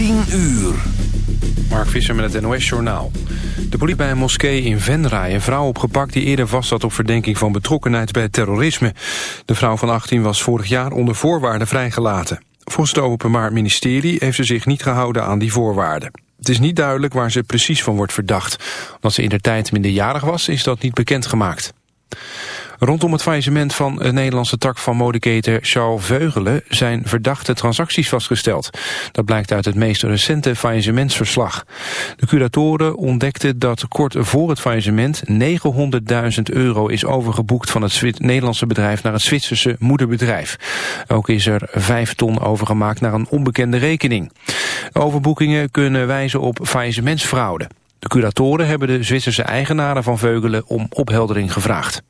10 uur. Mark Visser met het NOS-journaal. De politie bij een moskee in Venray een vrouw opgepakt... die eerder vast zat op verdenking van betrokkenheid bij terrorisme. De vrouw van 18 was vorig jaar onder voorwaarden vrijgelaten. Volgens het Openbaar Ministerie heeft ze zich niet gehouden aan die voorwaarden. Het is niet duidelijk waar ze precies van wordt verdacht. Omdat ze in de tijd minderjarig was, is dat niet bekendgemaakt. Rondom het faillissement van de Nederlandse tak van modeketen Charles Veugelen zijn verdachte transacties vastgesteld. Dat blijkt uit het meest recente faillissementsverslag. De curatoren ontdekten dat kort voor het faillissement 900.000 euro is overgeboekt van het Nederlandse bedrijf naar het Zwitserse moederbedrijf. Ook is er 5 ton overgemaakt naar een onbekende rekening. Overboekingen kunnen wijzen op faillissementsfraude. De curatoren hebben de Zwitserse eigenaren van Veugelen om opheldering gevraagd.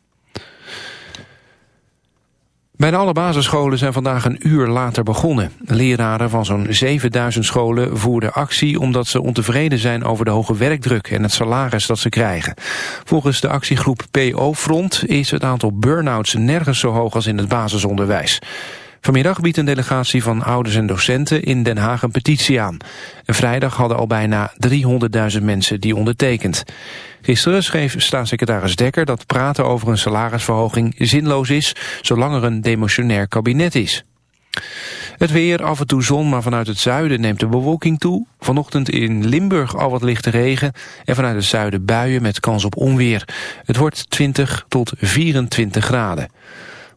Bijna alle basisscholen zijn vandaag een uur later begonnen. Leraren van zo'n 7000 scholen voerden actie omdat ze ontevreden zijn over de hoge werkdruk en het salaris dat ze krijgen. Volgens de actiegroep PO Front is het aantal burn-outs nergens zo hoog als in het basisonderwijs. Vanmiddag biedt een delegatie van ouders en docenten in Den Haag een petitie aan. En vrijdag hadden al bijna 300.000 mensen die ondertekend. Gisteren schreef staatssecretaris Dekker dat praten over een salarisverhoging zinloos is, zolang er een demotionair kabinet is. Het weer, af en toe zon, maar vanuit het zuiden neemt de bewolking toe. Vanochtend in Limburg al wat lichte regen en vanuit het zuiden buien met kans op onweer. Het wordt 20 tot 24 graden.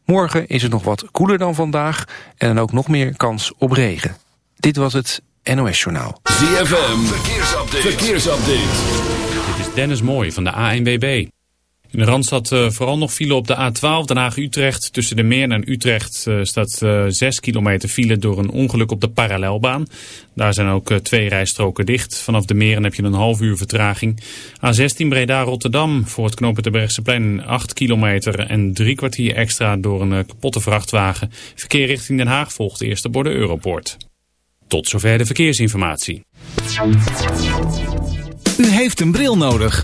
Morgen is het nog wat koeler dan vandaag en dan ook nog meer kans op regen. Dit was het NOS Journaal. ZFM, verkeersupdate. verkeersupdate. Dit is Dennis Mooij van de ANWB. In de Randstad uh, vooral nog file op de A12 Den Haag-Utrecht. Tussen de Meer en Utrecht uh, staat uh, eh, 6 kilometer file door een ongeluk op de parallelbaan. Daar zijn ook twee rijstroken dicht. Vanaf de Meren heb je een half uur vertraging. A16 Breda-Rotterdam voor het knopen Bergseplein 8 kilometer en drie kwartier extra door een kapotte vrachtwagen. Verkeer richting Den Haag volgt eerst de borden Europoort. Tot zover de verkeersinformatie. U heeft een bril nodig.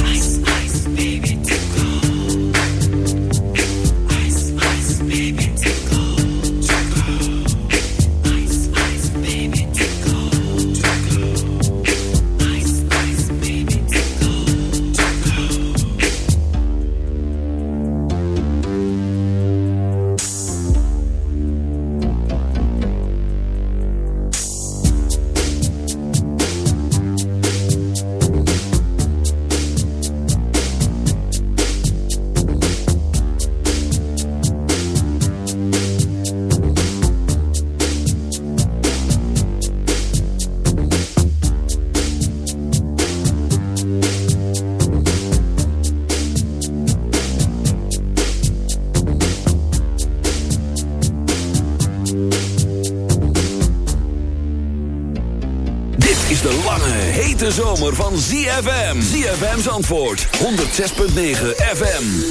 Zandvoort 106.9 FM.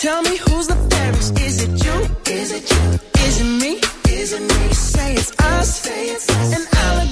tell me who's the fairest? Is it you? Is it you? Is it me? Is it me? Say it's us, say it's us. and I'll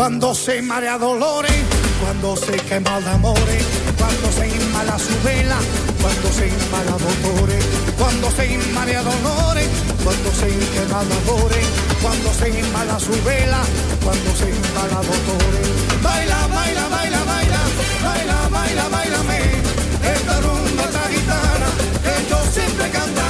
Cuando se marea dolores, cuando se quema de amores, cuando se inmala su vela, cuando se inmala dolores, cuando se inmala dolores, cuando se quema amores, cuando se inmala su vela, cuando se inmala dolores. Baila, baila, baila, baila, baila, baila, bailame, esta rumba esta gitana, que yo siempre cantaré,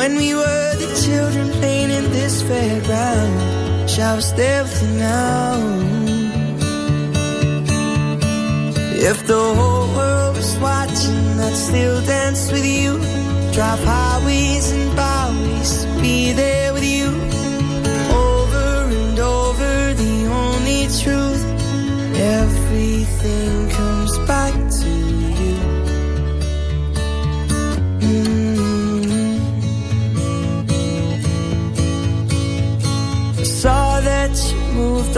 when we were the children playing in this fairground. There with you now. If the whole world was watching, I'd still dance with you Drive highways and byways be there with you. Over and over, the only truth.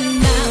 Wants. I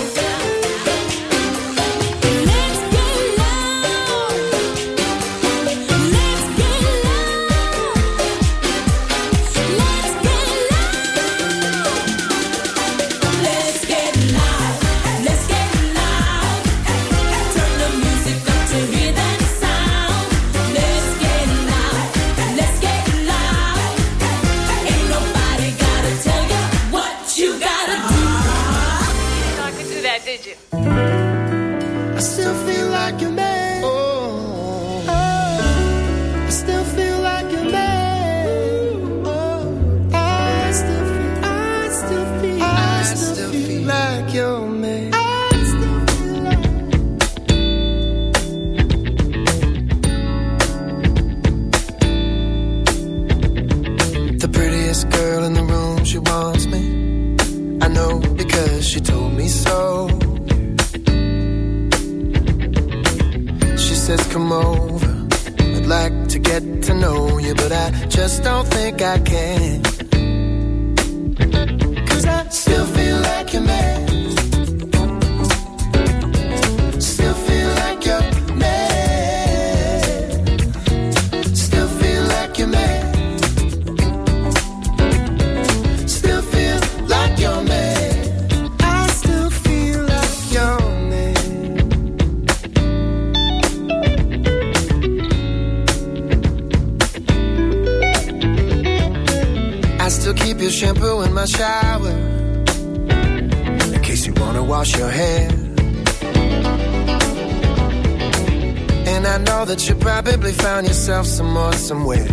somewhere.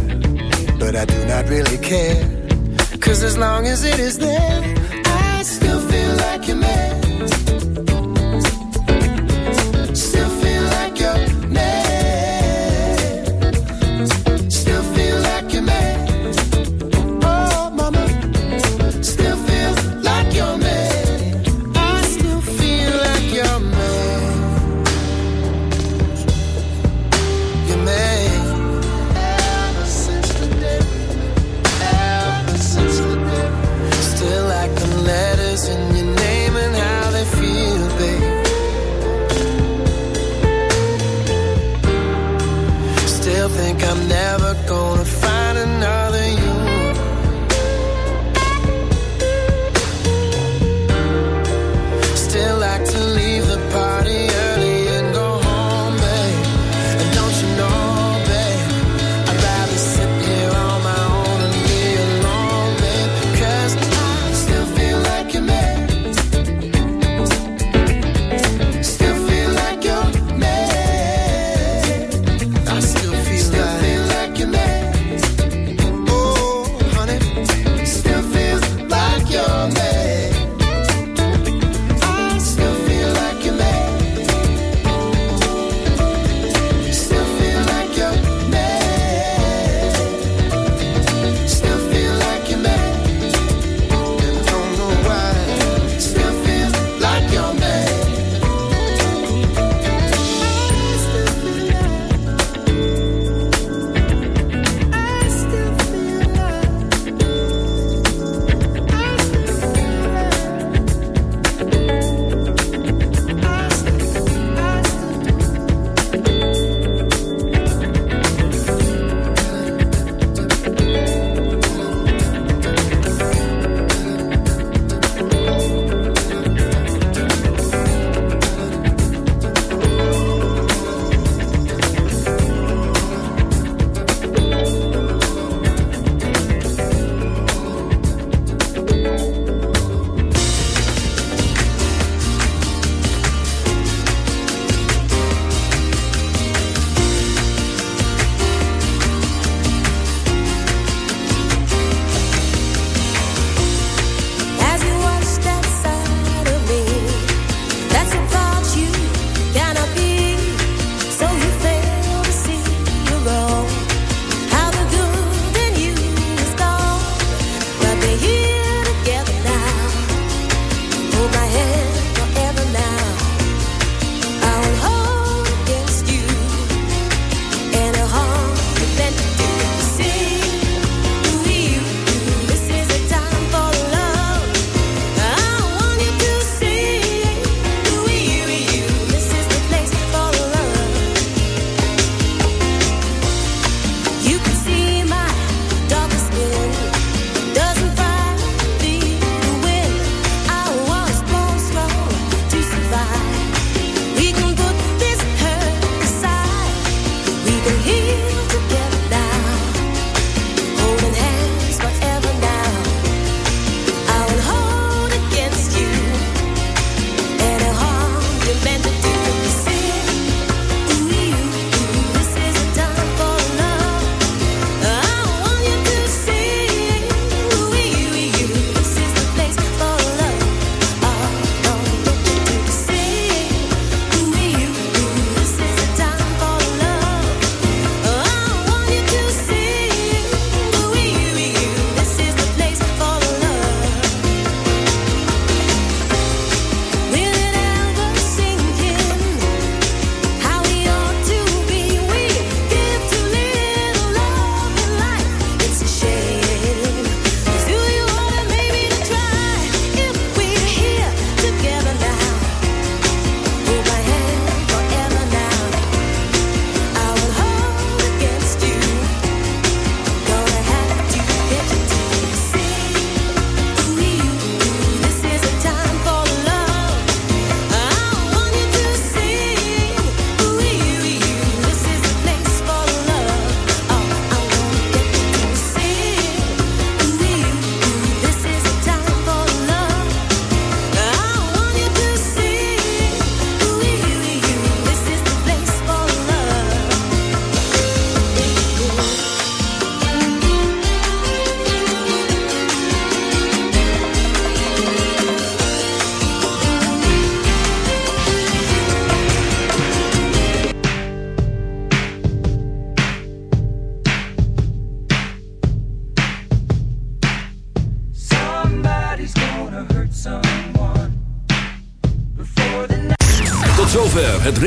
But I do not really care. Cause as long as it is there, I still feel like a man.